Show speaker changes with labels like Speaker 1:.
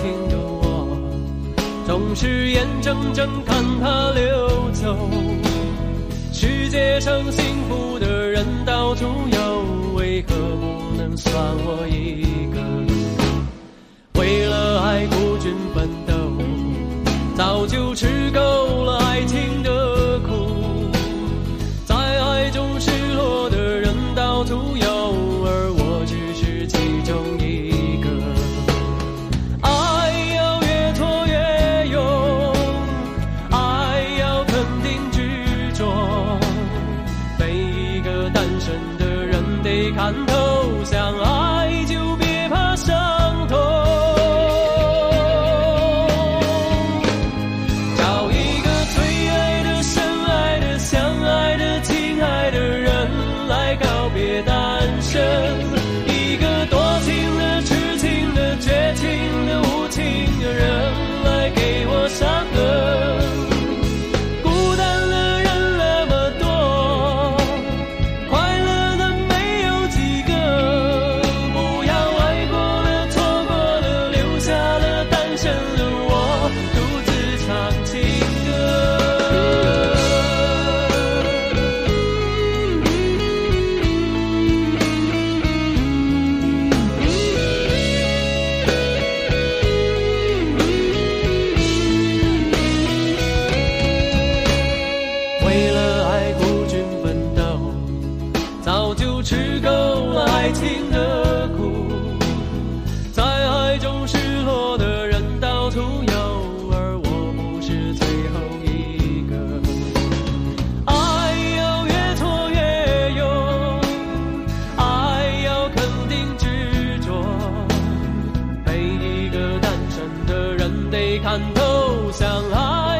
Speaker 1: 轻的我总是眼睁睁看它溜走世界上幸福的人到处有为何不能算我一个？为了爱孤军奋斗早就吃够了爱情的苦在爱中失落的人到处有看透想爱看透相爱